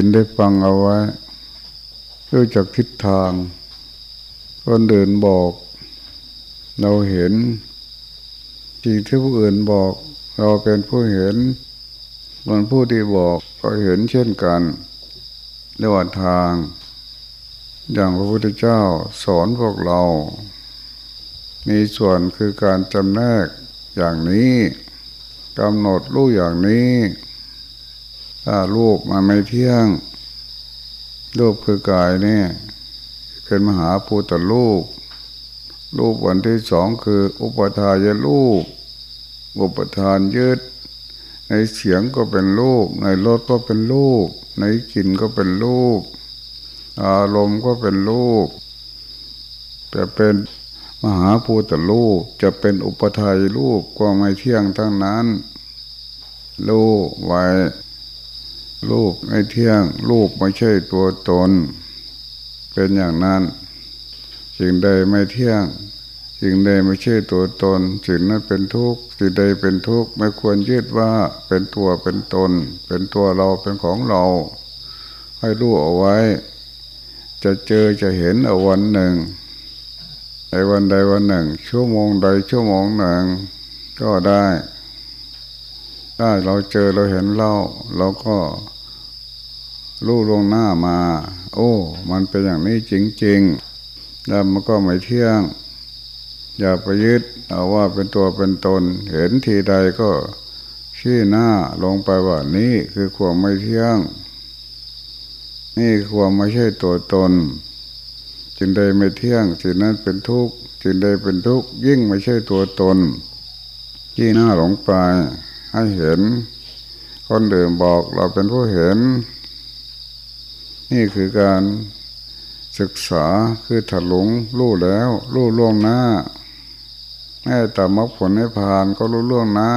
ยินได้ฟังเอาไว้รู้จักทิศทาง คนเดินบอก เราเห็นสิ่งที่ผู้อื่นบอก เราเป็นผู้เห็นคนผู้ที่บอกก็เห็นเช่นกันเรียกว่าทาง อย่างพระพุทธเจ้าสอนพวกเรา มีส่วนคือการจำแนกอย่างนี้กำหนดรู้อย่างนี้ ถ้ารูปมันไม่เที่ยง รูปคือกายนี่เป็นมหาภูตรูป รูปวันที่สองคือ อุปทายรูป อุปทานยึด ในเสียงก็เป็นรูป ในรสก็เป็นรูป ในกลิ่นก็เป็นรูป อารมณ์ก็เป็นรูปแต่เป็นมหาภูตรูปจะเป็นอุปทายรูปก็ไม่เที่ยงทั้งนั้น รูปไว้ รูปไม่เที่ยง รูปไม่ใช่ตัวตน เป็นอย่างนั้นสิ่งใดไม่เที่ยงสิ่งใดไม่ใช่ตัวตนสิ่งนั้นเป็นทุกข์สิ่งใดเป็นทุกข์ไม่ควรยึดว่าเป็นตัวเป็นตน เป็นตัวเราเป็นของเรา ให้รู้เอาไว้ จะเจอจะเห็นเอาวันหนึ่งในวันใดวันหนึ่ง ชั่วโมงใดชั่วโมงหนึ่ง ก็ได้ ถ้าเราเจอเราเห็นเล่าเราก็ รู้ลงหน้ามา โอ้ มันเป็นอย่างนี้จริงๆแล้วมันก็ไม่เที่ยง อย่าไปยึดเอาว่าเป็นตัวเป็นตน เห็นทีใดก็ชี้หน้าลงไปว่านี่คือความไม่เที่ยง นี่ความไม่ใช่ตัวตนจึงใดไม่เที่ยงสิ่งนั้นเป็นทุกข์สิ่งใดเป็นทุกข์ยิ่งไม่ใช่ตัวตน ที่หน้าหลงไปให้เห็น คนเดิมบอกเราเป็นผู้เห็น นี่คือการศึกษาคือถลุงรู้แล้วรู้ล่วงหน้าแม้แต่มรรคผลให้ผ่านก็รู้ล่วงหน้า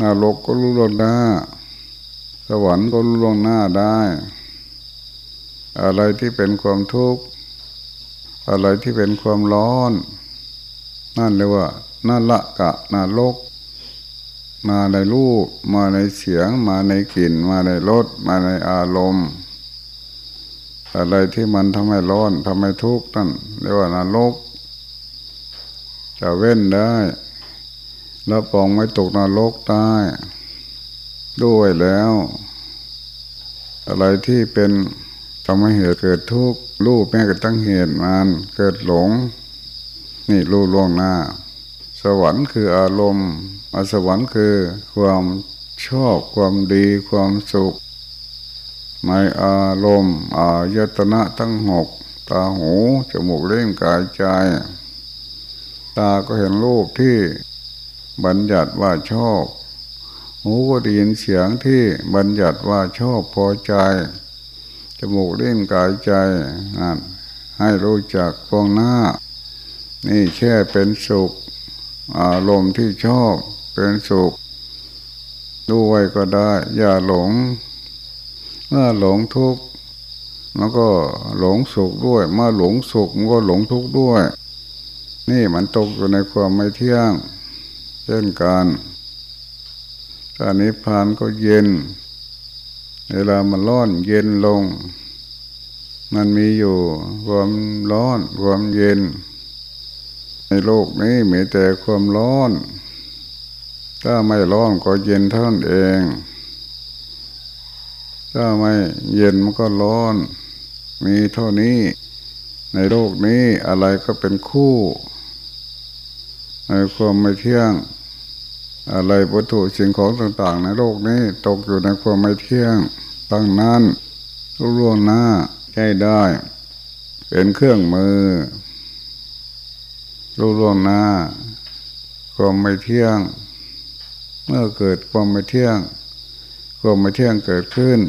นรกก็รู้ล่วงหน้า สวรรค์ก็รู้ล่วงหน้าได้ อะไรที่เป็นความทุกข์อะไรที่เป็นความร้อน นั่นเรียกว่านั่นละกะนาลก มาในรูป มาในเสียง มาในกลิ่น มาในรสมาในอารมณ์ อะไรที่มันทำให้ร้อนทำให้ทุกข์นั่นเรียกว่านรก จะเว้นได้แล้วปองไม่ตกนรกได้ ด้วยแล้ว อะไรที่เป็นทำให้เหตุเกิดทุกข์รู้แม้กระทั่งเหตุมันเกิดหลง นี่รู้ล่วงหน้า สวรรค์คืออารมณ์อสวรรค์คือความชอบความดีความสุข ในอารมณ์อายตนะทั้งหกตาหูจมูกเล่นกายใจ ตาก็เห็นรูปที่บัญญัติว่าชอบ หูก็ได้ยินเสียงที่บัญญัติว่าชอบพอใจ จมูกเล่นกายใจนั่นให้รู้จักฟองหน้า นี่แค่เป็นสุข อารมณ์ที่ชอบเป็นสุขดูไว้ก็ได้ อย่าหลง เมื่อหลงทุกข์มันก็หลงสุขด้วย เมื่อหลงสุขมันก็หลงทุกข์ด้วย นี่มันตกอยู่ในความไม่เที่ยง เช่นกันกานิพพานก็เย็น เวลามันร้อนเย็นลง มันมีอยู่ความร้อนความเย็น ในโลกนี้มีแต่ความร้อน ถ้าไม่ร้อนก็เย็นเท่านั้นเอง ถ้าไม่เย็นมันก็ร้อน มีเท่านี้ ในโลกนี้อะไรก็เป็นคู่ในความไม่เที่ยง อะไรวัตถุสิ่งของต่าง ๆ ในโลกนี้ตกอยู่ในความไม่เที่ยงตั้งนั้นรู้ล่วงหน้าใช้ได้ เป็นเครื่องมือรู้ล่วงหน้าความไม่เที่ยง เมื่อเกิดความไม่เที่ยง ความไม่เที่ยงเกิดขึ้น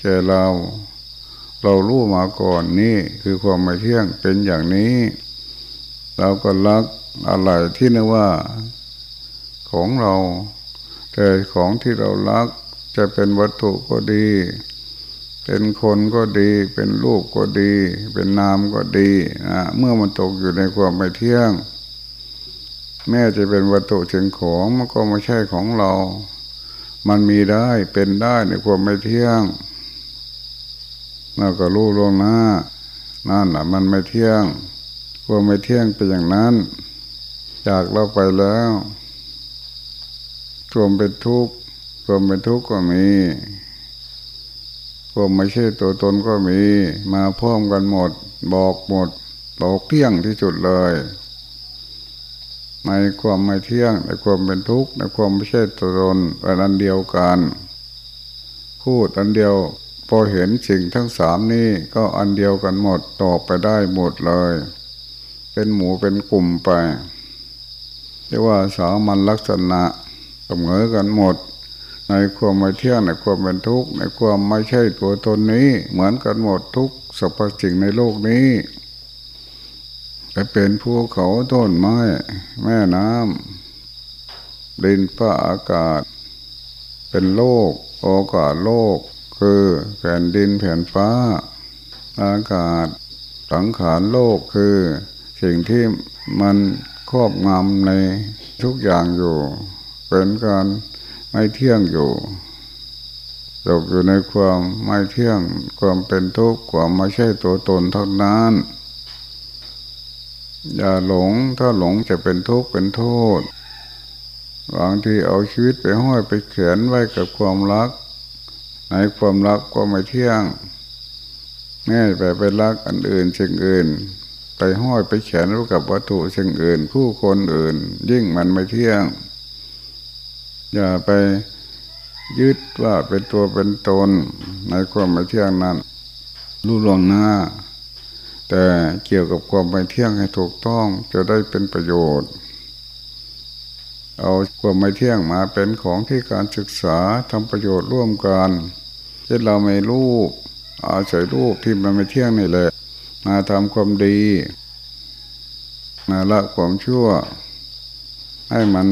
แก่เรา เรารู้มาก่อนนี่คือความไม่เที่ยงเป็นอย่างนี้ เราก็รักอะไรที่นึกว่า ของเรา แต่ของที่เรารักจะเป็นวัตถุก็ดี เป็นคนก็ดี เป็นรูปก็ดี เป็นนามก็ดีนะเมื่อมันตกอยู่ในความไม่เที่ยง แม้จะเป็นวัตถุสิ่งของมันก็ไม่ใช่ของเรา มันมีได้เป็นได้ในความไม่เที่ยงเราก็รู้ล่วงหน้า นั่นแหละมันไม่เที่ยง ความไม่เที่ยงเป็นอย่างนั้น จากเราไปแล้วความเป็นทุกข์ความเป็นทุกข์ก็มีความไม่ใช่ตัวตนก็มี มาพร้อมกันหมด บอกหมด บอกเที่ยงที่สุดเลย ในความไม่เที่ยงในความเป็นทุกข์ในความไม่ใช่ตัวตนเป็นอันเดียวกัน พูดอันเดียวพอเห็นสิ่งทั้งสามนี้ก็อันเดียวกันหมดตอบไปได้หมดเลย เป็นหมูเป็นกลุ่มไปเรียกว่าสามัญลักษณะเสมอกันหมด ในความไม่เที่ยงในความเป็นทุกข์ในความไม่ใช่ตัวตนนี้ เหมือนกันหมดทุกสรรพสิ่งในโลกนี้ จะเป็นภูเขาต้นไม้ แม่น้ำดินฟ้าอากาศ เป็นโลก โอกาสโลก คือแผ่นดินแผ่นฟ้า อากาศ สังขารโลกคือ สิ่งที่มันครอบงำในทุกอย่างอยู่ เป็นการไม่เที่ยงอยู่ตกอยู่ในความไม่เที่ยงความเป็นทุกข์ความไม่ใช่ตัวตนเท่านั้น อย่าหลงถ้าหลงจะเป็นทุกข์เป็นโทษบางทีเอาชีวิตไปห้อยไปเขียนไว้กับความรัก ในความรักก็ไม่เที่ยงแม่ไปไปรักอันอื่นสิ่งอื่น ไปห้อยไปเขียนไว้กับวัตถุสิ่งอื่น ผู้คนอื่น ยิ่งมันไม่เที่ยง อย่าไปยึดว่าเป็นตัวเป็นตนในความไม่เที่ยงนั้นรู้ลวงหน้า แต่เกี่ยวกับความไม่เที่ยงให้ถูกต้องจะได้เป็นประโยชน์ เอาความไม่เที่ยงมาเป็นของที่การศึกษาทำประโยชน์ร่วมกันเช่นเราไม่รูปอาศัยรูปที่มันไม่เที่ยงนี่แหละมาทำความดี มาละความชั่ว ให้มัน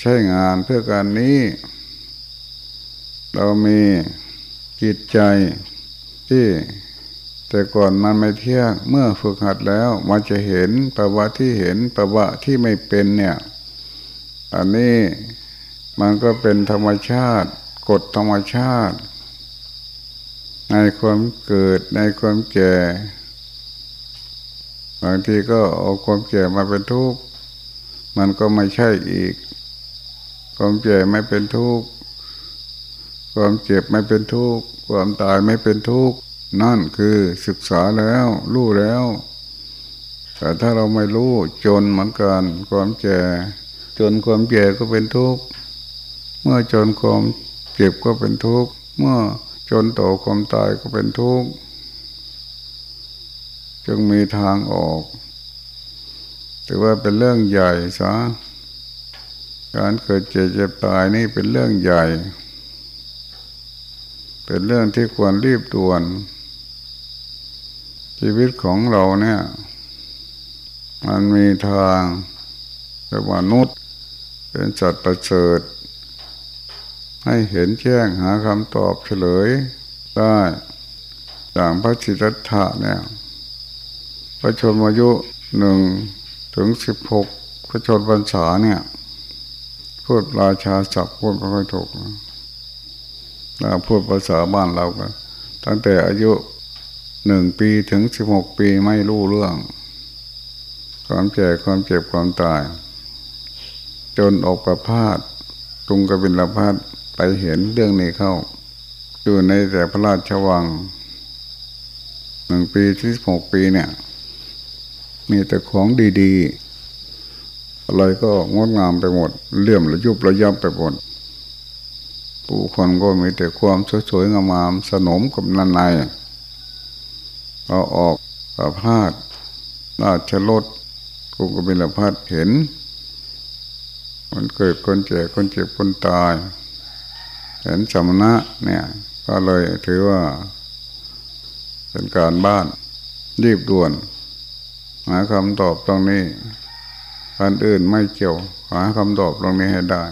ใช้งานเพื่อการนี้ เรามีจิตใจที่ แต่ก่อนมันไม่เที่ยงเมื่อฝึกหัดแล้ว มันจะเห็นภาวะที่เห็นภาวะที่ไม่เป็นเนี่ย อันนี้มันก็เป็นธรรมชาติ กฎธรรมชาติ ในความเกิดในความแก่บางทีก็เอาความแก่มาเป็นทุกข์มันก็ไม่ใช่อีก ความแก่ไม่เป็นทุกข์ความเจ็บไม่เป็นทุกข์ความตายไม่เป็นทุกข์ นั่นคือศึกษาแล้ว รู้แล้ว แต่ถ้าเราไม่รู้จนเหมือนกันความแก่จนความแก่ก็เป็นทุกข์เมื่อจนความเจ็บก็เป็นทุกข์เมื่อจนโตความตายก็เป็นทุกข์จึงมีทางออกถือว่าเป็นเรื่องใหญ่ซะการเกิดเจ็บเจ็บตายนี่เป็นเรื่องใหญ่ เป็นเรื่องที่ควรรีบด่วน ชีวิตของเราเนี่ย มันมีทางเป็นมนุษย์เป็นจัตว์ประเสริฐให้เห็นแจ้งหาคำตอบเฉลยได้อย่างพระจิตถะเนี่ยพระชนมายุหนึ่งถึงสิบหกพระชนพรรษาเนี่ย พูดราชาศัพท์พูดไม่ค่อยถูกเราพูดภาษาบ้านเราก็ตั้งแต่อายุ หนึ่งปีถึงสิบหกปีไม่รู้เรื่อง ความแก่ความเจ็บความตาย จนออกประพาสตรงกบินละพาดไปเห็นเรื่องนี้เข้า อยู่ในแต่พระราชวังหนึ่งปีที่สิบหกปีเนี่ย มีแต่ของดีๆ อะไรก็งดงามไปหมดเลี่ยมระยุบระยับไปหมดผู้คนก็มีแต่ความสวยๆงามๆสนมกับนันใน เราออกประพาสราชรถกุกบิลพัดเห็น มันเกิดคนเจ็บคนเจ็บคนตาย เห็นสมณะเนี่ย ก็เลยถือว่า เป็นการบ้านรีบด่วน หาคำตอบตรงนี้อันอื่นไม่เกี่ยว หาคำตอบตรงนี้ให้ได้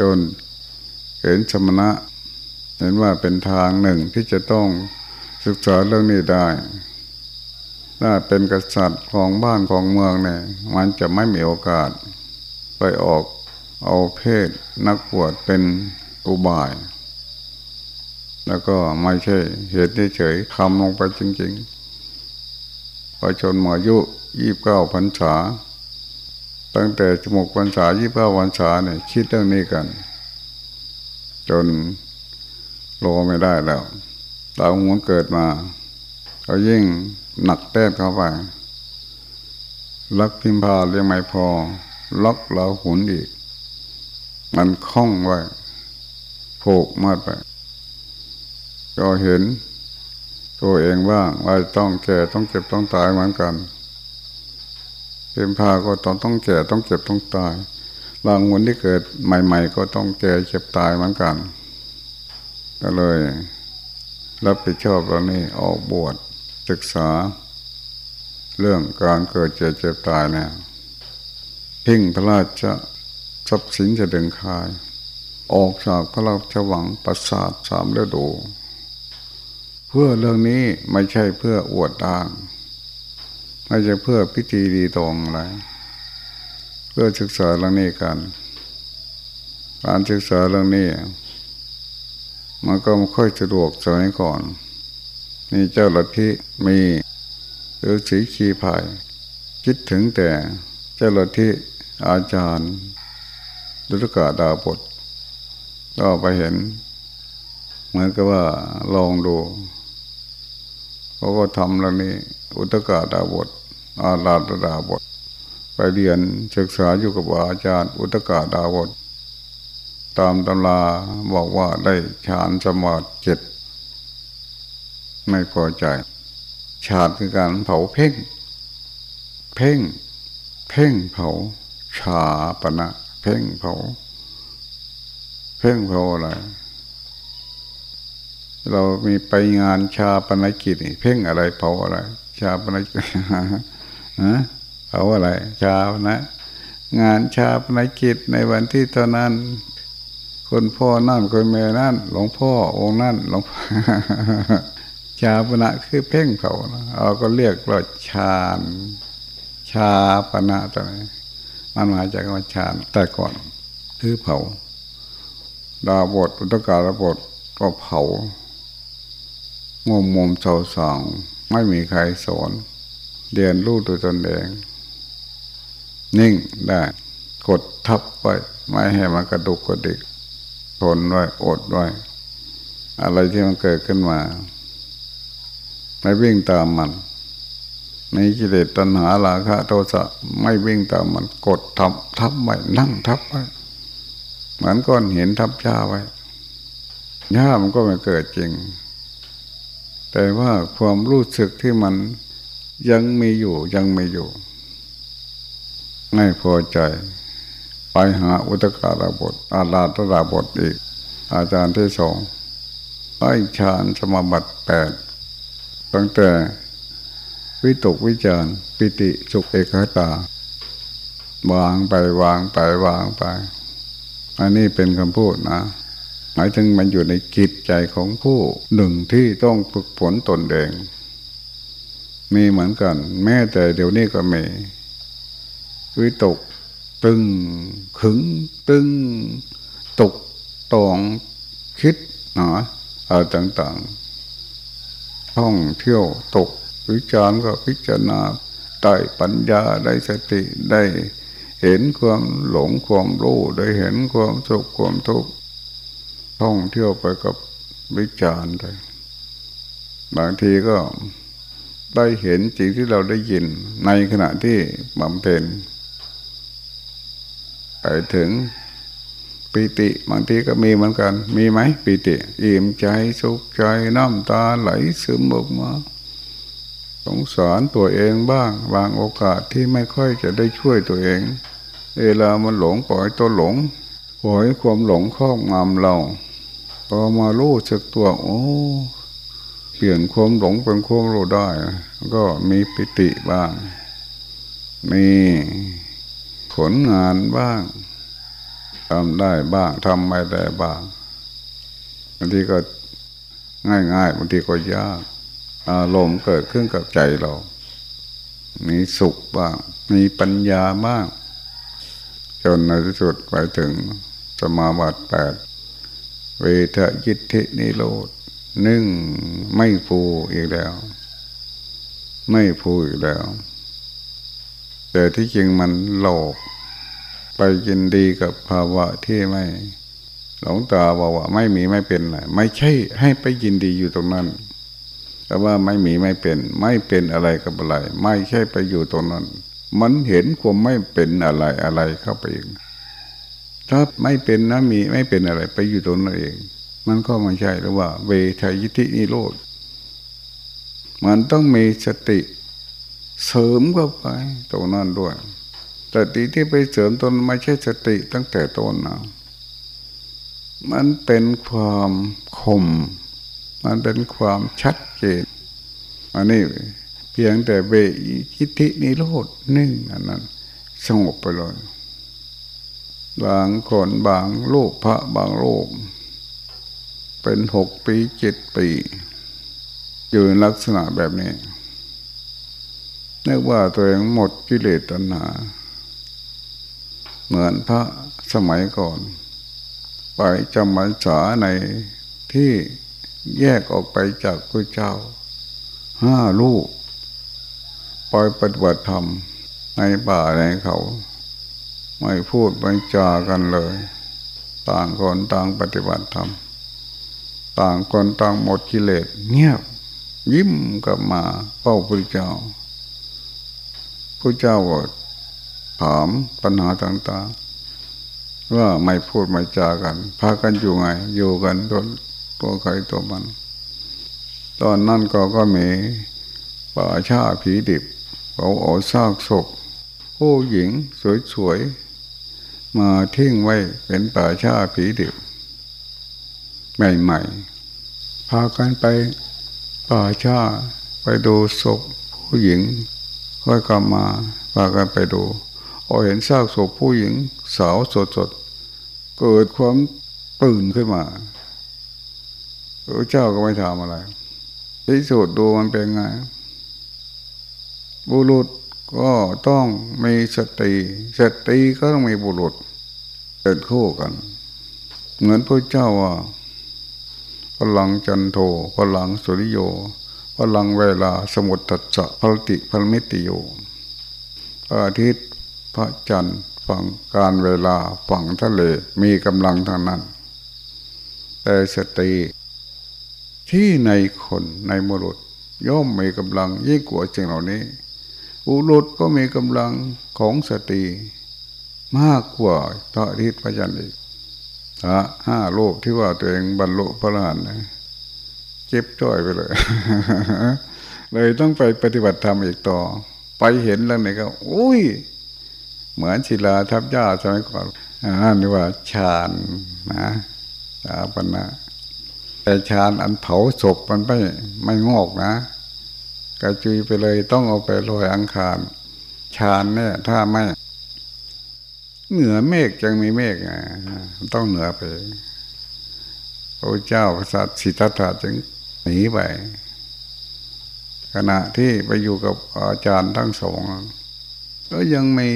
จนเห็นสมณะ เห็นว่าเป็นทางหนึ่งที่จะต้อง ศึกษาเรื่องนี้ได้ ถ้าเป็นกษัตริย์ของบ้านของเมืองเนี่ย มันจะไม่มีโอกาส ไปออกเอาเพศนักบวชเป็นอุบาย แล้วก็ไม่ใช่เหตุเฉยๆทำลงไปจริงๆพอชนมายุยี่บเก้าพรรษา ตั้งแต่จมูกพรรษายี่บเก้าพรรษาเนี่ยคิดเรื่องนี้กัน จนรอไม่ได้แล้ว ดาหัวเกิดมาเขายิ่งหนักแต้มเข้าไปลักพิมพาเรียงไม่พอล็อกเราหุนอีก มันคล้องไว้ผูกมัดไป ก็เห็น ตัวเองบ้างว่าต้องแก่ต้องเจ็บต้องตายเหมือนกันพิมพาก็ต้องต้องแก่ต้องเจ็บต้องตายบางคนที่เกิดใหม่ ๆ ก็ต้องแก่เจ็บตายเหมือนกัน ก็เลย รับผิดชอบเรานี่ออกบวชศึกษา เรื่องการเกิดเจ็บเจ็บตายเนี่ยพิ้งพระราชทรัพย์สินจะดึงคาย ออกจากพระราชวังประสาทสามฤดูเพื่อเรื่องนี้ไม่ใช่เพื่ออวดอ้าง ไม่ใช่เพื่อพิธีดีตรงอะไรเพื่อศึกษาเรื่องนี้กัน การศึกษาเรื่องนี้ มันก็ไม่ค่อยสะดวกสมัยก่อน นี่เจ้าลัทธิมีหรือสีขีพาย คิดถึงแต่เจ้าลัทธิอาจารย์ดุลกาดาบทก็ไปเห็น เหมือนกับว่าลองดูเขาก็ทำแล้วนี่อุตกาดาบทอาลาดาบท ไปเรียนศึกษาอยู่กับอาจารย์ อุตกาดาบท ตามตำราบอกว่าได้ฌานสมาธิเจ็ดไม่พอใจฌานคือการเผาเพ่ง เพ่ง เพ่งเผาชาปณะเพ่งเผา เพ่งเผาอะไร เรามีไปงานชาปนกิจเพ่งอะไรเผาอะไร ชาปนกิจฮะเผาอะไร ชาปนะ งานชาปนกิจในวันที่เท่านั้น คนพ่อนั่นคนแม่นั่นหลวงพ่อองค์นั่นหลวงชาปณะคือเพ่งเผาเราก็เรียกว่าชาญชาปณะตัวนี้มันมาจากคำว่าชาญแต่ก่อนคือเผาดาบทอุตการบทก็เผางมมมเสาสองไม่มีใครสอนเรียนรู้ตัวตนเองนิ่งได้ กดทับไว้ ไม่ให้มันกระดุกกระดิก ทนไว้อดไว้ อะไรที่มันเกิดขึ้นมาไม่วิ่งตามมันในกิเลสตัณหาราคะโทสะไม่วิ่งตามมันกดทับทับไว้นั่งทับไว้เหมือนก้อนเห็นทับหญ้าไว้หญ้ามันก็ไม่เกิดจริง แต่ว่าความรู้สึกที่มันยังมีอยู่ยังไม่อยู่ ไม่พอใจ ไปหาอุตกาลาบทอาลาตราบทอีก อาจารย์ที่สองไอ้ฌานสมบัติแปดตั้งแต่วิตกวิจารปิติสุขเอกตาวางไปวางไปวางไป อันนี้เป็นคำพูดนะ หมายถึงมันอยู่ในกิจใจของผู้หนึ่งที่ต้องฝึกฝนตนเอง มีเหมือนกัน แม้แต่เดี๋ยวนี้ก็มีวิตก ตึงขึงตึงตกตองคิดหนาอะไรต่างๆ ท่องเที่ยวตกวิจารณ์ก็พิจารณาได้ปัญญาได้สติได้เห็นความหลงความรู้ได้เห็นความสุขความทุกข์ท่องเที่ยวไปกับวิจารณ์ไปบางทีก็ได้เห็นสิ่งที่เราได้ยินในขณะที่บำเพ็ญ ไปถึงปิติบางทีก็มีเหมือนกัน มีไหมปิติอิ่มใจสุขใจน้ำตาไหลซึมออกมาสงสารตัวเองบ้างบางโอกาสที่ไม่ค่อยจะได้ช่วยตัวเอง เวลามันหลงปล่อยตัวหลงปล่อยความหลงครอบงำเราพอมารู้สึกตัวโอ้เปลี่ยนความหลงเป็นความรู้ได้ ก็มีปิติบ้างมี ผลงานบ้างทำได้บ้างทำไม่ได้บ้างบางทีก็ง่ายๆบางทีก็ยากอารมณ์เกิดขึ้นกับใจเรา มีสุขบ้าง มีปัญญาบ้าง จนในที่สุดไปถึงสมาบัติแปดเวทยิทธินิโรธนึ่งไม่ฟูอีกแล้ว ไม่ฟูอีกแล้ว แต่ที่จริงมันหลอกไปยินดีกับภาวะที่ไม่ หลงตาบอกว่าไม่มีไม่เป็นไรไม่ใช่ให้ไปยินดีอยู่ตรงนั้น แต่ว่าไม่มีไม่เป็น ไม่เป็นอะไรกับอะไร ไม่ใช่ไปอยู่ตรงนั้น มันเห็นความไม่เป็นอะไรอะไรเข้าไปเองถ้าไม่เป็นนะมีไม่เป็นอะไร ไปอยู่ตรงนั้นเอง มันก็ไม่ใช่หรือว่า เวทายตินิโรธมันต้องมีสติ เสริมเข้าไปตรงนั้นด้วยสติที่ไปเสริมตนไม่ใช่สติตั้งแต่ต้นนะมันเป็นความคม มันเป็นความชัดเจนอันนี้เพียงแต่เบยิธินิโรธนิ่งอันนั้น สงบไปเลยบางคนบางโลกพระบางโลกเป็นหกปีเจ็ดปี อยู่ในลักษณะแบบนี้ นึกว่าตัวเองหมดกิเลสตัณหา เหมือนพระสมัยก่อน ไปจำพรรษาในที่แยกออกไปจากพระเจ้า ห้าลูกปล่อยปฏิบัติธรรม ในป่าในเขา ไม่พูดไม่จากันเลย ต่างคนต่างปฏิบัติธรรม ต่างคนต่างหมดกิเลสเงียบยิ้มกลับมาเป้าพระเจ้า พระเจ้าก็ถามปัญหาต่างๆ ว่าไม่พูดไม่จากัน พากันอยู่ไง อยู่กันตัวตัวใครตัวมัน ตอนนั้นก็ก็มีป่าชาผีดิบเขาเอาซากศพผู้หญิงสวยๆ มาทิ้งไว้เป็นป่าชาผีดิบ ใหม่ๆ พากันไปป่าชาไปดูศพผู้หญิง ค่อยกลับมาพากันไปดูพอเห็นซากศพผู้หญิงสาวสดๆเกิดความตื่นขึ้นมาพระเจ้าก็ไม่ทำอะไรพิสูจน์ดูมันเป็นไง บุรุษก็ต้องมีสติสติก็ต้องมีบุรุษเป็นคู่กัน เหมือนพระเจ้าว่าพลังจันโทพลังสุริโย พลังเวลาสมุทตัสะพลติพลมิติโยพระอาทิตย์พระจันทร์ฝั่งการเวลาฝั่งทะเลมีกำลังทางนั้น แต่สติที่ในคนในมรุษย่อมมีกำลังยิ่งกว่าสิ่งเหล่านี้อุรุษก็มีกำลังของสติมากกว่าพระอาทิตย์พระจันทร์อีกห้าโลกที่ว่าตัวเองบรรลุพระอรหันต์ เจ็บจ้อยไปเลย เลยต้องไปปฏิบัติธรรมอีกต่อ ไปเห็นแล้วเนี่ยก็ อุ้ย เหมือนศิลาทับหญ้าสมัยก่อนนั่นเรียกว่าฌานนะสาปนะแต่ฌานอันเผาศพมันไม่ไม่งอกนะกระจุยไปเลยต้องเอาไปลอยอังคารฌานเนี่ยถ้าไม่เหนือเมฆยังมีเมฆไงต้องเหนือไปพระเจ้าพระสัตสิทธัตถะจึง หนีไป ขณะที่ไปอยู่กับอาจารย์ทั้งสองก็ยังไม่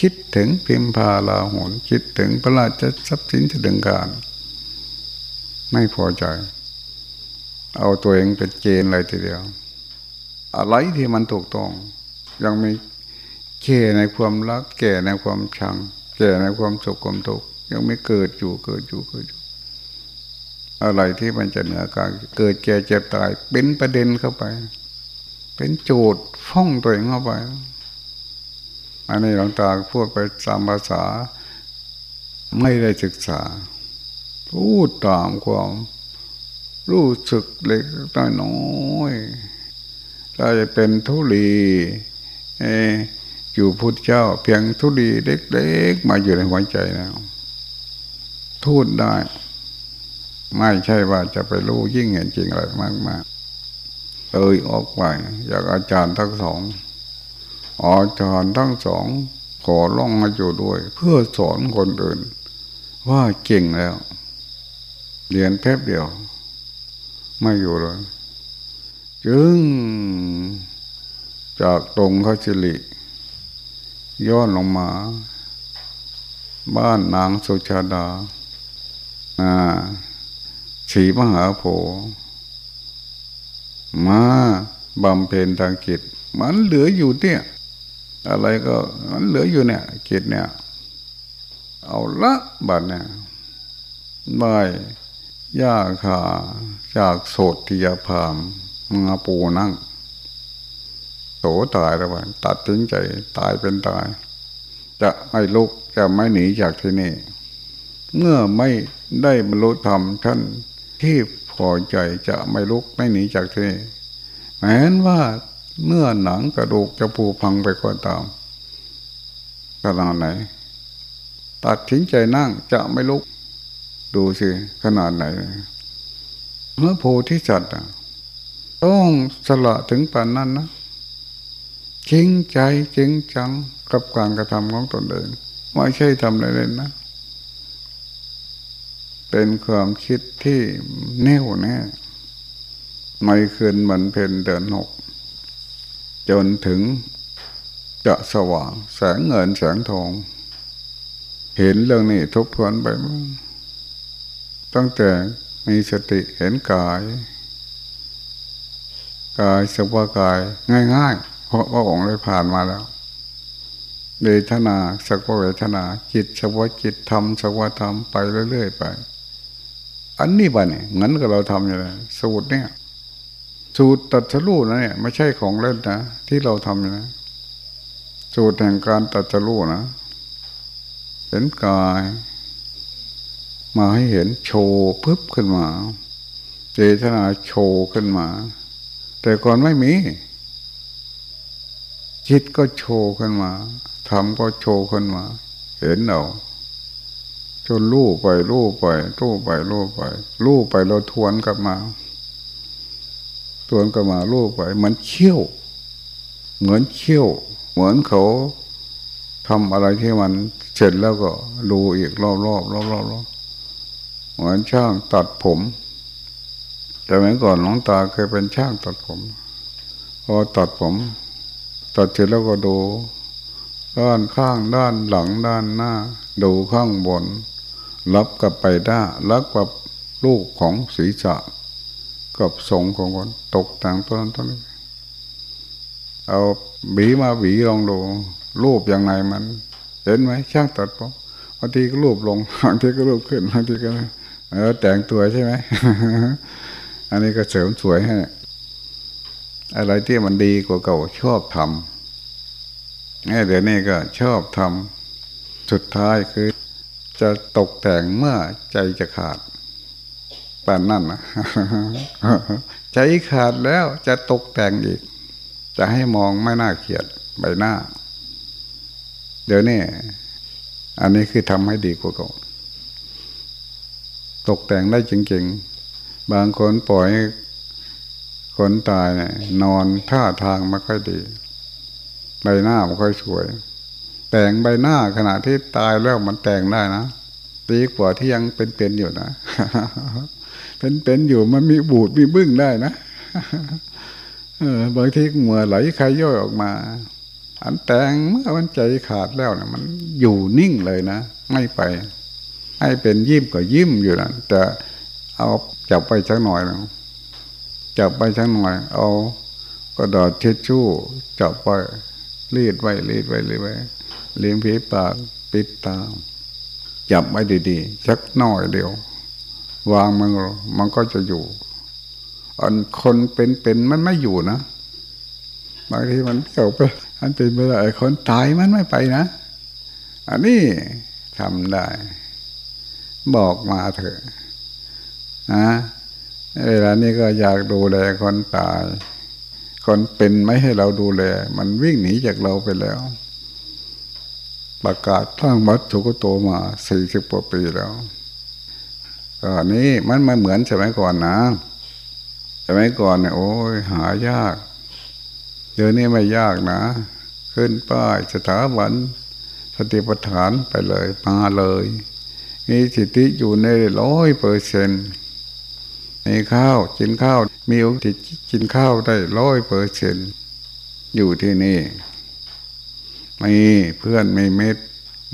คิดถึงพิมพาลาหนคิดถึงพระราชทรัพย์สินที่ดึงการ ไม่พอใจ เอาตัวเองเป็นเกณฑ์อะไรทีเดียว อะไรที่มันถูกต้อง ยังมีแก่ในความรัก แก่ในความชัง แก่ในความสุขความทุกข์ยังไม่เกิดอยู่เกิดอยู่เกิดอยู่ อะไรที่มันจะเหนือการเกิดแก่เจ็บตายเป็นประเด็นเข้าไป เป็นโจทย์ฟ้องตัวเองเข้าไป อันนี้หลวงตาพูดไปสามภาษา ไม่ได้ศึกษา พูดตามความรู้สึกเล็กน้อยถ้าจะเป็นทุลีอยู่พุทธเจ้า เพียงทุลีเล็กๆ มาอยู่ในหัวใจแล้วทูดได้ ไม่ใช่ว่าจะไปรู้ยิ่งเห็นจริงอะไรมากมากเอยออกไปอยากอาจารย์ทั้งสองอาจารย์ทั้งสอง ขอร้องมาอยู่ด้วย เพื่อสอนคนอื่น ว่าเก่งแล้ว เรียนแป๊บเดียว ไม่อยู่เลยจึงจากตรงเขาจิริย้อนลงมา บ้านนางสุชาดา อ่า สีมหาโพมาบำเพ็ญทางจิตมันเหลืออยู่เนี่ย อะไรก็มันเหลืออยู่เนี่ยจิตเนี่ย เอาละบัดเนี่ยไม่ย่าขาจากโสดทิยพามมาปูนั่งโตตายแล้ววันตัดทิ้งใจตายเป็นตาย จะไม่ลุกจะไม่หนีจากที่นี่ เมื่อไม่ได้บรรลุธรรมท่าน ที่พอใจจะไม่ลุกไม่หนีจากที่นี่แม้นว่าเมื่อหนังกระดูกจะผูพังไปก็ตามขนาดไหน ตัดทิ้งใจนั่งจะไม่ลุก ดูสิขนาดไหน เมื่อโพธิสัตว์ต้องสละถึงป่านนั้นนะจริงใจจริงจังกับการกระทำของตนเองไม่ใช่ทำเล่นนะ เป็นความคิดที่แน่วแน่ไม่คืนเหมือนเพนเดินหก จนถึงจะสว่างแสงเงินแสงทอง เห็นเรื่องนี้ทบทวนไปมั้งตั้งแต่มีสติเห็นกาย กายสภาวกายง่ายๆ เพราะว่าองค์ได้ผ่านมาแล้วเวทนาสักว่าเวทนาจิตสักว่าจิตธรรมสักว่าธรรมไปเรื่อยๆไป อันนี้บ้านี่งั้นก็เราทำอย่างไรสูตรเนี่ย สูตรตัดสรู้นะเนี่ยไม่ใช่ของเล่นนะที่เราทำอยู่นะสูตรแห่งการตัดสรู้นะเห็นกาย มาให้เห็นโชว์ปึ๊บขึ้นมาเจตนาโชว์ขึ้นมา แต่ก่อนไม่มี จิตก็โชว์ขึ้นมาทำก็โชว์ขึ้นมา เห็นเรา จนรู้ไปรู้ไปรู้ไปรู้ไปรู้ไปเราทวนกลับมา ทวนกลับมารู้ไปมันเชี่ยว เหมือนเชี่ยว เหมือนเขาทำอะไรที่มันเสร็จแล้วก็ดูอีกรอบรอบรอบรอบรอบเหมือนช่างตัดผมแต่เมื่อก่อนน้องตาเคยเป็นช่างตัดผมพอตัดผม ตัดเสร็จแล้วก็ดู ด้านข้างด้านหลังด้านหน้า ดูข้างบน รับกับไปได้รับกับลูกของศีรษะกับทรงของคนตกแต่งต้นต้นเอาบีมาบีลองดูรูปยังไงมัน เห็นไหมช่างตัดผมบางทีก็รูปลงบางทีก็รูปขึ้นบางทีก็เออแต่งตัวใช่ไหมอันนี้ก็เสริมสวยให้อะไรที่มันดีกว่าเก่าชอบทำเดี๋ยวนี้ก็ชอบทำสุดท้ายคือ จะตกแต่งเมื่อใจจะขาดป่านนั่นนะใจขาดแล้วจะตกแต่งอีก จะให้มองไม่น่าเกลียดใบหน้า เดี๋ยวนี้อันนี้คือทำให้ดีกว่าเก่าตกแต่งได้จริงๆ บางคนปล่อยคนตายเนี่ยนอนท่าทางไม่ค่อยดี ใบหน้าไม่ค่อยสวย แต่งใบหน้าขณะที่ตายแล้วมันแต่งได้นะดีกว่าที่ยังเป็นๆอยู่นะ เป็นๆอยู่มันมีบูดมีบึ้งได้นะเออบางทีเหมื่อไหลใครย่อยออกมา อันแต่งเมื่อมันใจขาดแล้วนะมันอยู่นิ่งเลยนะไม่ไป ให้เป็นยิ้มก็ยิ้มอยู่นะแต่เอาจับไปสักหน่อยนะจับไปสักหน่อย เอากระดาษเช็ดชู่จับไปรีดไว้รีดไว้รีดไว้ เลี้ยงผีปากปิดตาจับไว้ดีๆสักหน่อยเดียว วางมันมันก็จะอยู่ อันคนเป็นๆมันไม่อยู่นะบางทีมันเกี่ยวไปอันเป็นไปได้คนตายมันไม่ไปนะ อันนี้ทำได้ บอกมาเถอะนะเวลานี้ก็อยากดูแลคนตาย คนเป็นไม่ให้เราดูแล มันวิ่งหนีจากเราไปแล้ว ประกาศทั้างมัดสุกโตมาสี่สิบกว่าปีแล้วก็นี้มันไม่เหมือนสมัยก่อนนะสมัยก่อนเนี่ยโอ้ยหายากเดี๋ยวนี้ไม่ยากนะ ขึ้นป้ายสถาบันสติปัฏฐานไปเลยมาเลยมีสิทธิอยู่ในร้อยเปอร์เซนในข้าวกินข้าวมีโอกาสกินข้าวได้ร้อยเปอร์เซนอยู่ที่นี่ มีเพื่อนมีเม็ด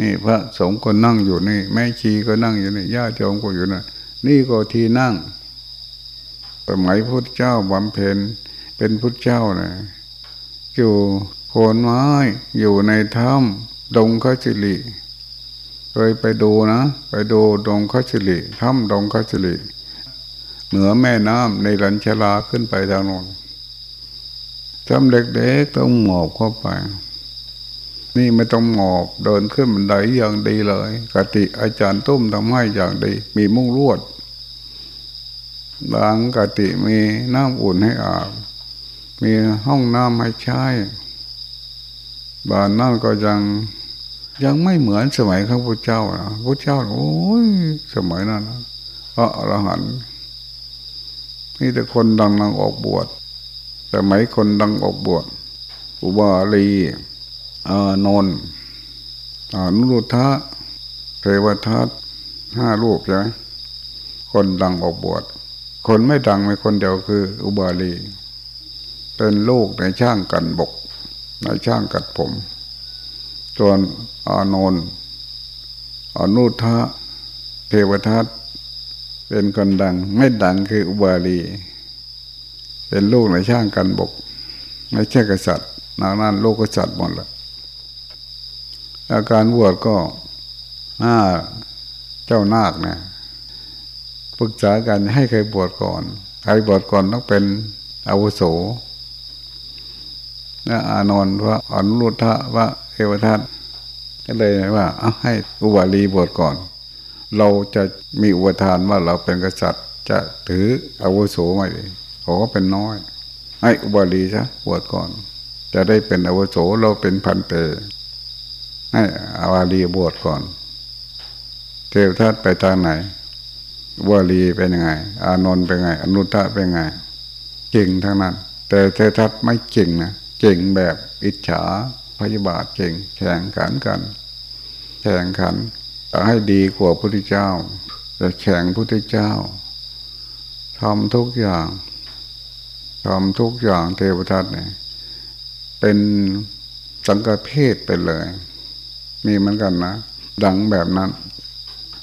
นี่พระสงฆ์คนนั่งอยู่นี่ แม่ชีก็นั่งอยู่นี่ญาติโยมก็อยู่นี่นี่ก็ที่นั่งสมัยพุทธเจ้าบำเพ็ญเป็นพุทธเจ้านะอยู่โคนไม้ อยู่ในถ้ำดงคสิริเคยไปดูนะ ไปดูดงคัจิลิถ้ำดงคัจิลิเหนือแม่น้ำในลันชลาขึ้นไปทางโน้นถ้ำเล็กๆต้องหมอบเข้าไป นี่ไม่ต้องหมอบเดินขึ้นบันไดอย่างดีเลย กุฏิอาจารย์ตุ้มทำให้อย่างดี มีมุ้งลวดบางกติมีน้ำอุ่นให้อาบ มีห้องน้ำให้ใช้บ้านนั่นก็ยังยังไม่เหมือนสมัยข้าพุทธเจ้านะพระเจ้าโอ้ยสมัยนั้นพระอรหันต์นี่แต่คนดังนังออกบวชสมัยคนดังออกบวชอุบาลี อานนท์อนุรุทธะเทวทัตห้ารูปใช่ไหมคนดังออกบวชคนไม่ดังไม่คนเดียวคือ อุบาลี เป็นลูกในช่างกันบก ในช่างกัดผมส่วนอานนท์อนุทะเทวทัตเป็นคนดัง ไม่ดังคืออุบาลี เป็นลูกในช่างกันบก ไม่ใช่กษัตริย์นานั้นลูกกษัตริย์หมดละ อาการบวชก็ห้าเจ้านาคเนะปรึกษากันให้ใครบวชก่อน ใครบวชก่อนต้องเป็นอาวุโสนะอานนท์ว่าอนุรุทธะว่าเอวทัตก็เลยว่าเอาให้อุบาลีบวชก่อน เราจะมีอุปทานว่าเราเป็นกษัตริย์ จะถืออาวุโสไหมขอเป็นน้อย ให้อุบาลีซะบวชก่อน จะได้เป็นอาวุโสเราเป็นพันเต ให้อุบาลีบวชก่อน เทวทัตไปทางไหนวาลีเป็นยังไง อานนท์เป็นไง อนุทะเป็นไงเก่งทั้งนั้น แต่เทวทัตไม่เก่งนะเก่งแบบอิจฉาพยาบาทเก่งแข่งขันกันแข่งขันแต่ให้ดีกว่าพระพุทธเจ้าแต่แข่งพระพุทธเจ้าทำทุกอย่างทำทุกอย่างเทวทัตเนี่ยเป็นสังกเพศไปเลย มีเหมือนกันนะ ดังแบบนั้น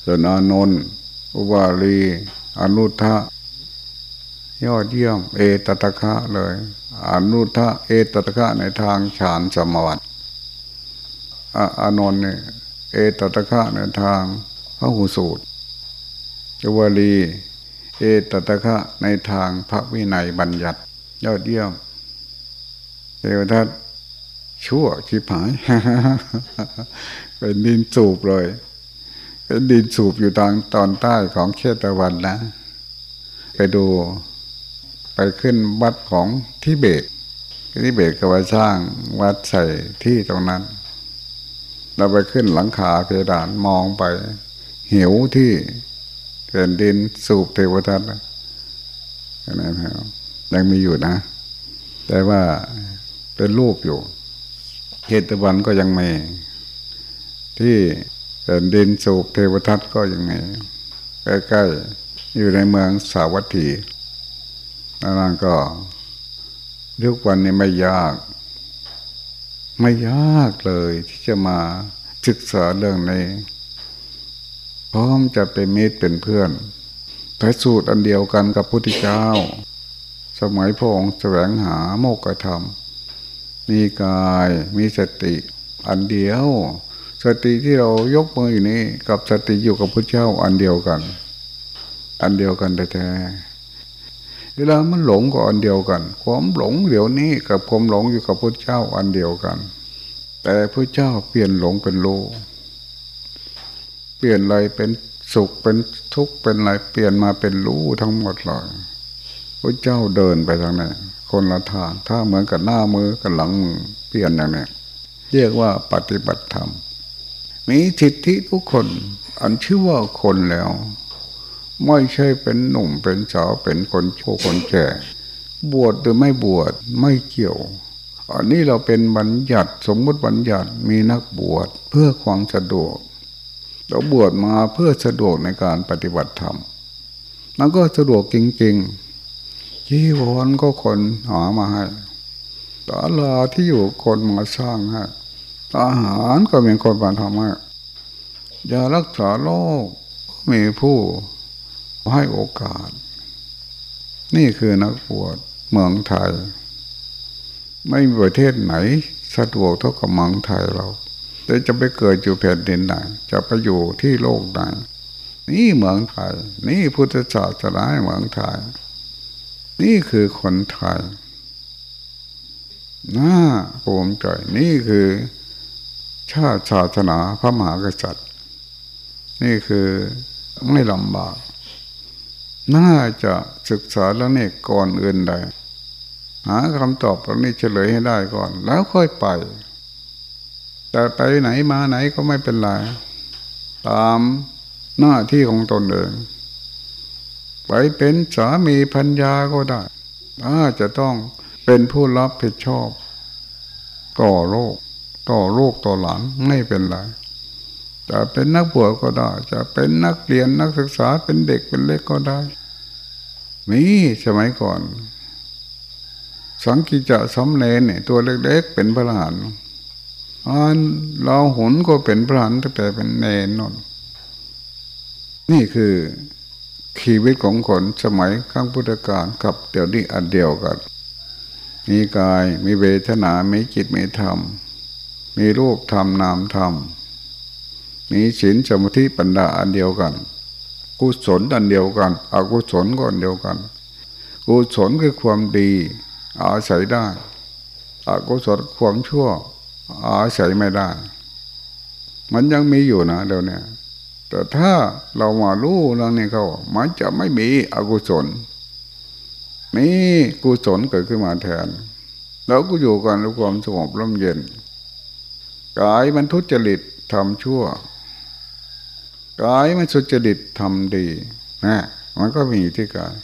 ส่วนอานนท์อุบาลีอนุทะยอดเยี่ยม เอตตะคะเลยอนุทะเอตตะคะในทางฌานสมวัติอานนท์เนี่ยเอตตะคะในทางพระหูสูตรอุบาลี เอตตะคะในทางพระวินัยบัญญัติ ยอดเยี่ยมเทวทัต ชั่วชิบหาย เป็นดินสูบเลย เป็นดินสูบอยู่ทางตอนใต้ของเชตวันนะ ไปดู ไปขึ้นวัดของทิเบตทิเบตก็ว่าสร้างวัดใส่ที่ตรงนั้น เราไปขึ้นหลังคาเพดานมองไป หิวที่เป็นดินสูบเทวทัตนะครับยังมีอยู่นะ แต่ว่าเป็นรูปอยู่ เจตวันก็ยังมีที่แผ่นดินสูบเทวทัตก็ยังไงใกล้ๆอยู่ในเมืองสาวัตถีนั่นก็ยุควันนี้ไม่ยาก ไม่ยากเลยที่จะมาศึกษาเรื่องนี้พร้อมจะเป็นมิตรเป็นเพื่อนพระสูตรอันเดียวกันกับพุทธเจ้า สมัยพระองค์แสวงหาโมกขธรรม มีกายมีสติอันเดียว สติที่เรายกมืออยู่นี้กับสติอยู่กับพระเจ้าอันเดียวกัน อันเดียวกันแท้เวลามันหลงก็อันเดียวกัน ความหลงเดี๋ยวนี้กับความหลงอยู่กับพระเจ้าอันเดียวกัน แต่พระเจ้าเปลี่ยนหลงเป็นโลเปลี่ยนอะไรเป็นสุขเป็นทุกข์เป็นอะไรเปลี่ยนมาเป็นรู้ทั้งหมดเลยพระเจ้าเดินไปทางไหน คนละทาง ถ้าเหมือนกับหน้ามือกับหลังมือเปลี่ยนอย่างนี้เรียกว่าปฏิบัติธรรม มีสิทธิทุกคน อันชื่อว่าคนแล้ว ไม่ใช่เป็นหนุ่มเป็นสาวเป็นคนโชคนแก่บวชหรือไม่บวชไม่เกี่ยวอันนี้เราเป็นบัญญัติสมมติบัญญัติมีนักบวชเพื่อความสะดวก เราบวชมาเพื่อสะดวกในการปฏิบัติธรรมมันก็สะดวกจริง ๆ จีวรก็คนหามาให้ตาลาที่อยู่คนมาสร้างให้อาหารก็มีคนมาทำให้ยารักษาโรคมีผู้ให้โอกาส นี่คือนักบวชเมืองไทย ไม่มีประเทศไหนสะดวกเท่ากับเมืองไทยเราแต่จะไปเกิดอยู่แผ่นดินไหน จะไปอยู่ที่โลกไหน นี่เมืองไทย นี่พุทธศาสนาเมืองไทย นี่คือคนไทยน่าภูมิใจนี่คือ ชาติศาสนาพระมหากษัตริย์ นี่คือไม่ลำบาก น่าจะศึกษาแล้วนี่ก่อนอื่นใดหาคำตอบตรงนี้เฉลยให้ได้ก่อน แล้วค่อยไป แต่ไปไหนมาไหนก็ไม่เป็นไรตามหน้าที่ของตนเอง ไปเป็นสามีพัญญาก็ได้ถ้าจะต้องเป็นผู้รับผิดชอบต่อโลกต่อลูกต่อหลานไม่เป็นไรจะเป็นนักบวชก็ได้ จะเป็นนักเรียนนักศึกษาเป็นเด็กเป็นเล็กก็ได้มีสมัยก่อน สังกิจะสำเนนเนี่ยตัวเล็กๆเป็นพระหานอันเราหุนก็เป็นพระหานตั้งแต่เป็นเนนนนนี่คือ ชีวิตของคนสมัยข้างพุทธกาลกับเดี๋ยวนี้อันเดียวกัน มีกายมีเวทนา มีจิตมีธรรม มีรูปธรรมนามธรรม มีศีลสมาธิปัญญาอันเดียวกันกุศลอันเดียวกันอกุศลก็อันเดียวกันกุศลคือความดีอาศัยได้อกุศลความชั่วอาศัยไม่ได้ มันยังมีอยู่นะเดี๋ยวนี้ แต่ถ้าเรามารู้เรื่องนี้เขามันจะไม่มีอกุศลมีกุศลเกิดขึ้นมาแทนเราก็อยู่กันด้วยความสงบร่มเย็น กายมันทุจริตทำชั่ว กายมันสุจริตทำดีนะมันก็มีที่กาย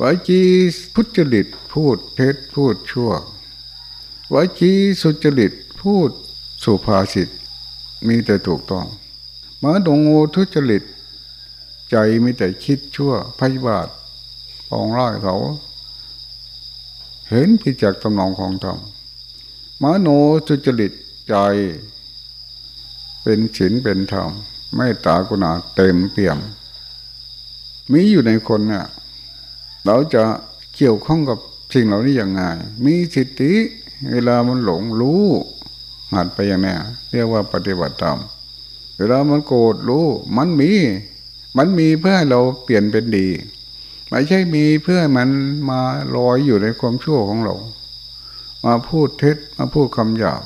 วจีพุจริตพูดเท็จพูดชั่ววจีสุจริตพูดสุภาษิตมีแต่ถูกต้อง มาดงโอทุจริต ใจมีแต่คิดชั่วพยาบาทปองร้ายเขา เห็นพิจักตำนองของธรรมมโนทุจริตใจ เป็นศีลเป็นธรรมไม่ตากุณาเต็มเปี่ยม มีอยู่ในคนเนี่ยเราจะเกี่ยวข้องกับสิ่งเหล่านี้อย่างไง มีสิทธิเวลามันหลงรู้หัดไปอย่างนี้เรียกว่าปฏิบัติธรรม เวลามันโกรธรู้ มันมี มันมีเพื่อให้เราเปลี่ยนเป็นดี ไม่ใช่มีเพื่อมันมาลอยอยู่ในความชั่วของเรา มาพูดเท็จมาพูดคำหยาบ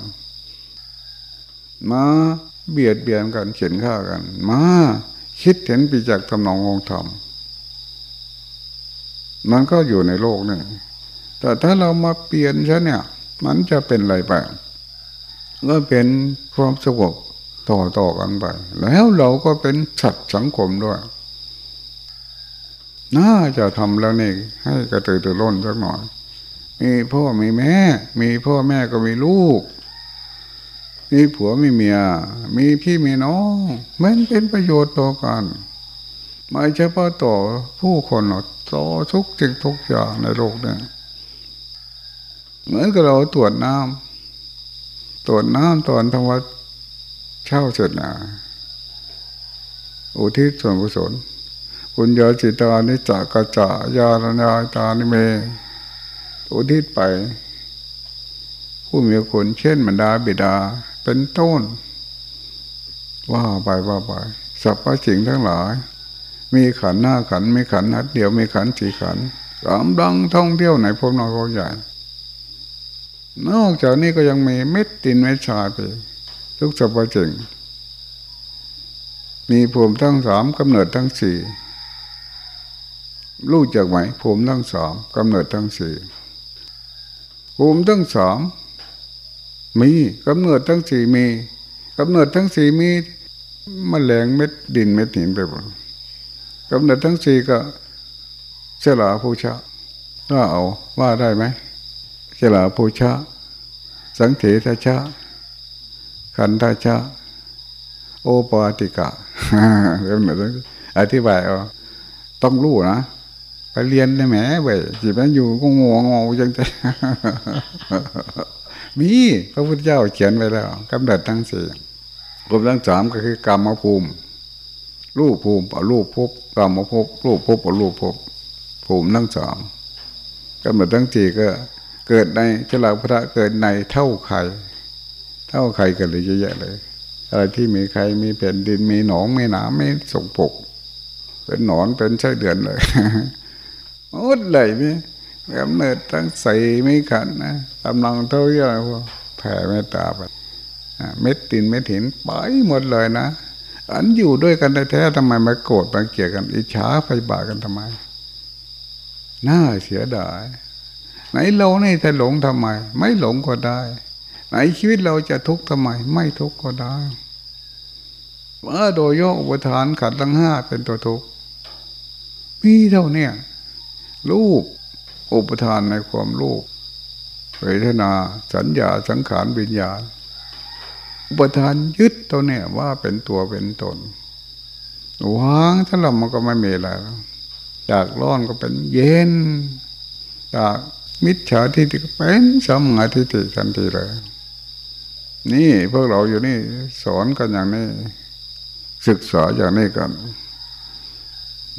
มาเบียดเบียนกันเขียนฆ่ากัน มาคิดเห็นปีจากทำนององธรรมมันก็อยู่ในโลกนี่แต่ถ้าเรามาเปลี่ยนซะเนี่ย มันจะเป็นอะไรไปก็เป็นความสงบ ต่อต่อกันไป แล้วเราก็เป็นสัตว์สังคมด้วย น่าจะทำแล้วนี่ให้กระตือรือร้นสักหน่อย มีพ่อมีแม่ มีพ่อแม่ก็มีลูก มีผัวมีเมีย มีพี่มีน้องมันเป็นประโยชน์ต่อกันไม่ใช่เพาต่อผู้คนหรอกต่อทุกสิ่งทุกอย่างในโลกเนี่ยเหมือนกับเราตรวจน้ำตรวจน้ำตอนทำวัด เช่าเสร็จนะอุทิศส่วนกุศลคุณยาจิตานิจักจะยาณยาตานิเม อุทิศไป ผู้มีคุณเช่นมันดาบิดาเป็นต้น ว่าไปว่าไปสัพพสิ่งทั้งหลาย มีขันหน้าขันมีขันนัดเดียวมีขันสี่ขันสามดังท่องเที่ยวไหนพบน้อยพบใหญ่นอกจากนี้ก็ยังมีเม็ดตินเม็ดชาไป ทุกสรรพสิ่ง มีภูมิทั้งสามกำเนิดทั้งสี่รู้จักไหมภูมิทั้งสามกำเนิดทั้งสี่ภูมิทั้งสามมีกำเนิดทั้งสี่มีกำเนิดทั้งสี่มีมแมลงเม็ดดินเม็ดหินไปหมดกำเนิดทั้งสี่ก็เสลาภูชาว่าเอาว่าได้ไหมเสลาภูชาสังเถทชา ขันธชาโอปาติกะเรื่องไหนอธิบายเอาต้องรู้นะไปเรียนได้ไหมเว้ยจีบนั้นอยู่ก็งงงจังใจมีพระพุทธเจ้าเขียนไว้แล้วกำเนิดทั้งสี่รวมทั้งสามก็คือกรรมภูมิ รูปภูมิเอารูปภพกรรมภพรูปภพเอารูปภพภูมิทั้งสามกำหนดทั้งสี่ก็เกิดในฉลาพระเกิดในเท่าไข่ เท่าไข่กันเลยเยอะแยะเลย อะไรที่มีใครมีแผ่นดินมีหนองมีนามไม่สกปรกเป็นหนอนเป็นไส้เดือนเลยหมดเลยนี่กำเนิดทั้งใสไม่ขันนะกำลังเท่าไหร่พวกแผ่เมตตาไปเม็ดตินเม็ดหินไปหมดเลยนะ อันอยู่ด้วยกันแท้ๆทำไมมาโกรธมาเกลียดกัน อิจฉาไฟบากันทำไม น่าเสียดาย ไหนเรานี่จะหลงทำไม ไม่หลงก็ได้ ไหนชีวิตเราจะทุกข์ทำไมไม่ทุกข์ก็ได้เมื่อโดยโยกอุปทานขัดทั้งห้าเป็นตัวทุกข์มีเท่านี้รูปอุปทานในความรูปเวทนาสัญญาสังขารวิญญาณ อุปทานยึดตัวเนี่ยว่าเป็นตัวเป็นตนวางถ้าเรามันก็ไม่มีอะไรจากร้อนก็เป็นเย็นจากมิจฉาทิฏฐิก็เป็นสมาธิฏฐิทันทีเลย นี่พวกเราอยู่นี่สอนกันอย่างนี้ ศึกษาอย่างนี้กัน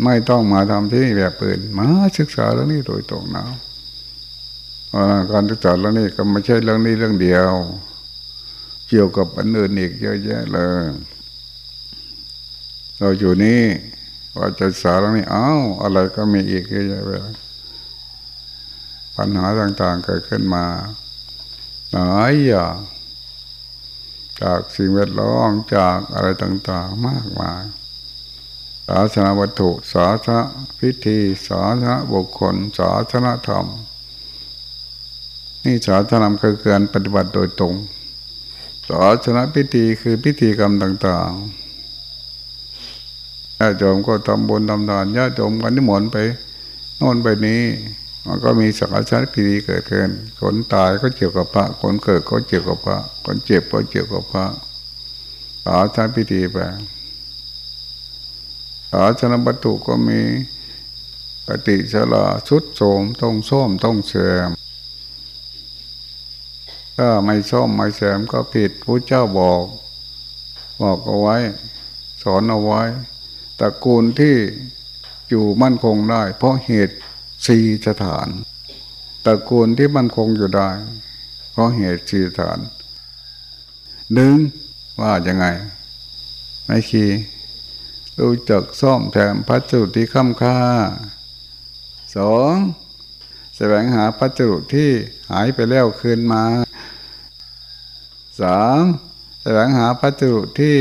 ไม่ต้องมาทำที่แบบปืนมาศึกษาเรื่องนี้โดยตรงนะการศึกษาเรื่องนี้ก็ไม่ใช่เรื่องนี้เรื่องเดียว เกี่ยวกับอันอื่นอีกเยอะแยะเลยเราอยู่นี่ว่าจะสารงนี้อ้าวอะไรก็มีอีกเยอะแยะไปปัญหาต่างๆเกิดขึ้นมาหลายอย่าง จากสิ่งแวดล้อมจากอะไรต่างๆมากมายศาสนาวัตถุศาสนาพิธีศาสนาบุคคลศาสนาธรรม นี่ศาสนาธรรมคือการปฏิบัติโดยตรงศาสนาพิธีคือพิธีกรรมต่างๆญาติโยมก็ทำบุญทำทานญาติโยมกันนิมนต์ไปโน่นไปนี้ มันก็มีสังฆารพิธีเกิดขึ้นคนตายก็เกี่ยวกับพระคนเกิดก็เกี่ยวกับพระคนเจ็บก็เกี่ยวกับพระสาธารพิธีไปสาธารวัตถุก็มีปฏิชลาชุดโสมต้องส้มต้องเสื่อมถ้าไม่ส้มไม่เสื่อมก็ผิดพระเจ้าบอก บอกเอาไว้ สอนเอาไว้ตระกูลที่อยู่มั่นคงได้ เพราะเหตุ สี่สถานตระกูลที่มันคงอยู่ได้ เพราะเหตุสี่สถานหนึ่งว่ายังไง ไม่คีรู้จักซ่อมแถมพัสดุที่ค้ำค่าสองแสวงหาพัสดุที่หายไปแล้วคืนมาสามแสวงหาพัสดุที่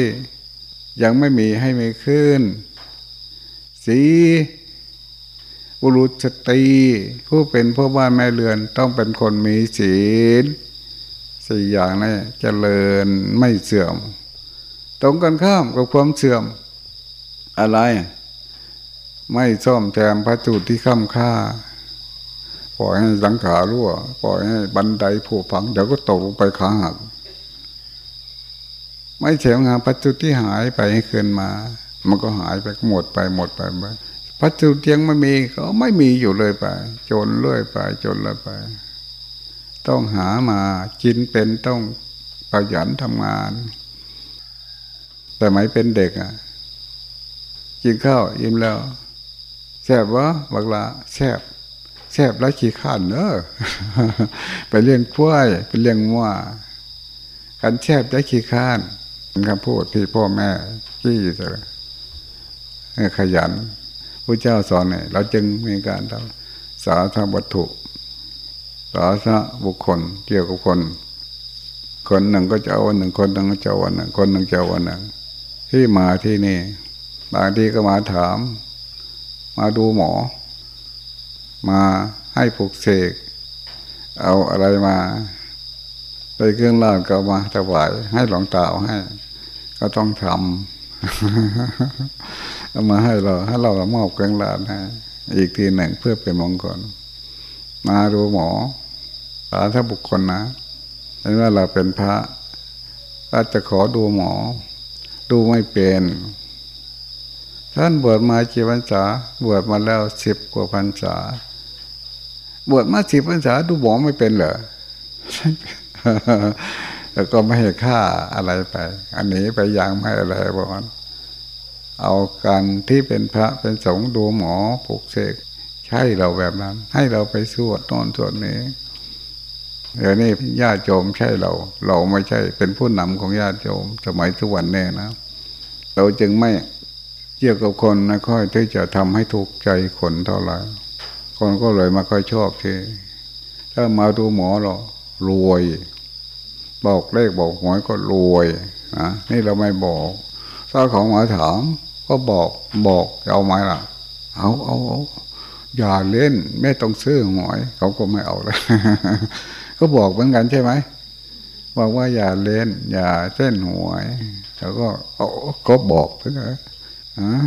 ยังไม่มีให้มีขึ้นสี่ บุรุษสตรีผู้เป็นพ่อบ้านแม่เรือนต้องเป็นคนมีศีลสี่อย่างนี้เจริญไม่เสื่อม ตรงกันข้ามกับความเสื่อม อะไร ไม่ซ่อมแซมพระจุที่ข้ามค่าปล่อยให้สังขารั่วปล่อยให้บันไดผุพังเดี๋ยวก็ตกลงไปขาหักไม่เฉวงานพระจุที่หายไปให้คืนมา มันก็หายไปหมดไปหมดไปไป พัสดุเทียงไม่มีเขาไม่มีอยู่เลยไป จนเลื่อยไป จนเลยไป ต้องหามากินเป็นต้องประหยัดทำงานแต่ไม่เป็นเด็กอะกินข้าวอิ่มแล้วแซ่บวะบักละแซ่บแซ่บแล้วขี้ข้านเนอะไปเลี้ยงควายไปเลี้ยงว่ากันแซ่บได้ขี้ข้านคำพูดที่พ่อแม่ขี้เลยขยัน ระเจ้าสอนเนี่ยเราจึงมีการทำสาธารวัตถุ สาธารบุคคลเกี่ยวกับคน คนหนึ่งก็จะเอาวันหนึ่งคนหนึ่งก็จะวันหนึ่งคนหนึ่งจะวันหนึ่งที่มาที่นี่ บางทีก็มาถาม มาดูหมอ มาให้ผูกเสกเอาอะไรมาไปเครื่องราชก็มาถวายให้หลวงตาให้ ก็ต้องทำ เอามาให้เราให้เรามอบกลางลานให้อีกทีหนึ่งเพื่อเป็นมงคลมาดูหมอสาธบุคคลนะเห็นว่าเราเป็นพระถ้าจะขอดูหมอ ดูไม่เป็น ท่านบวชมากี่พรรษาบวชมาแล้วสิบกว่าพรรษา บวชมาสิบพรรษาดูหมอไม่เป็นเหรอแล้วก็ไม่ให้ค่าอะไรไป อันนี้ไปยังไม่อะไรบอกว่า เอาการที่เป็นพระเป็นสงฆ์ดูหมอปลุกเสกใช่เราแบบนั้น ให้เราไปสวดนอนสวดนี้เดี๋ยวนี้ญาติโยมใช่เรา เราไม่ใช่เป็นผู้นำของญาติโยมสมัยทุกวันแน่นะ เราจึงไม่เกี่ยวกับคนนะค่อยที่จะทำให้ถูกใจคนเท่าไหร่คนก็เลยมาค่อยชอบทีถ้ามาดูหมอเรารวย บอกเลขบอกหวยก็รวยนะนี่เราไม่บอกถ้าของมาถาม ก็บอกบอกเอาไหมล่ะ เอาเอาเอาอย่าเล่นไม่ต้องซื้อหวยเขาก็ไม่เอาเลยก็บอกเหมือนกันใช่ไหมบอกว่าอย่าเล่น อย่าเส้นหวยแล้วก็ก็บอกเพื่ออะ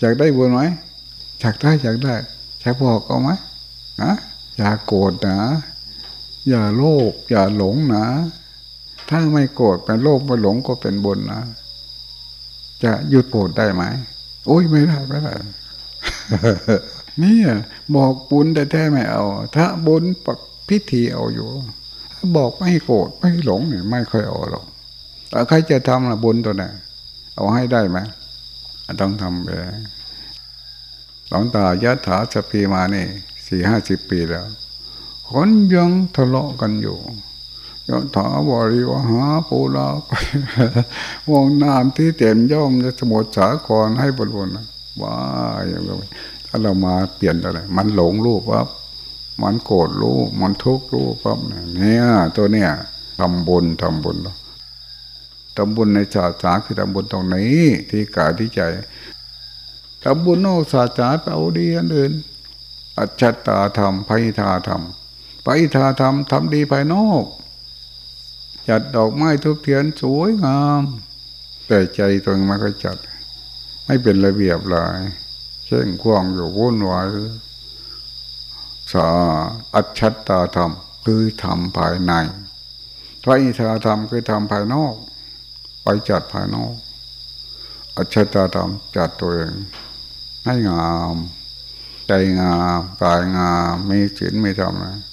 อยากได้บุญไหมอยากได้อยากได้จะบอกเอาไหมอะอย่าโกรธนะ อย่าโลภอย่าหลงนะ ถ้าไม่โกรธเป็นโลภไม่หลงก็เป็นบุญนะ จะหยุดโกรธได้ไหมโอ้ยไม่ได้ไม่ได้นี่บอกบุญแต่แท้ไม่เอา ถ้าบุญปักพิธีเอาอยู่ บอกไม่โกรธไม่หลงเนี่ยไม่ค่อยเอาหรอกแต่ใครจะทำล่ะบุญตัวไหนเอาให้ได้ไหมต้องทำไปหลวงตายะถาสปีมานี่สี่ห้าสิบปีแล้วคนยังทะเลาะกันอยู่ ยะถาบริวหาปูลาวงน้ำที่เต็มย่อมจะสมุทสาครให้บริบูรณ์ว่าอย่างไรถ้าเรามาเปลี่ยนอะไร มันหลงรูปปั๊บมันโกรธรู้มันทุกข์รู้ปั๊บเนี่ยตัวเนี้ยทำบุญทำบุญทำบุญในศาสนาคือทำบุญตรงนี้ ที่กายที่ใจทำบุญนอกศาสนาไปเอาดีอันอื่น อัจฉตาธรรมพิธาธรรมพิธาธรรมทำดีภายนอก จัดดอกไม้ทุกเทียนสวยงาม แต่ใจตัวเองม่ค่อยจัด ไม่เป็นระเบียบเลยเช่นควางอยู่วุ่นวายสาอัจฉตาธรรมคือทำภายในพิธาธรรมคือทำภายนอก ไปจัดภายนอก อัจฉตาธรรมจัดตัวเองให้งาม ใจงามกายงามมีศีลไม่ทำนะ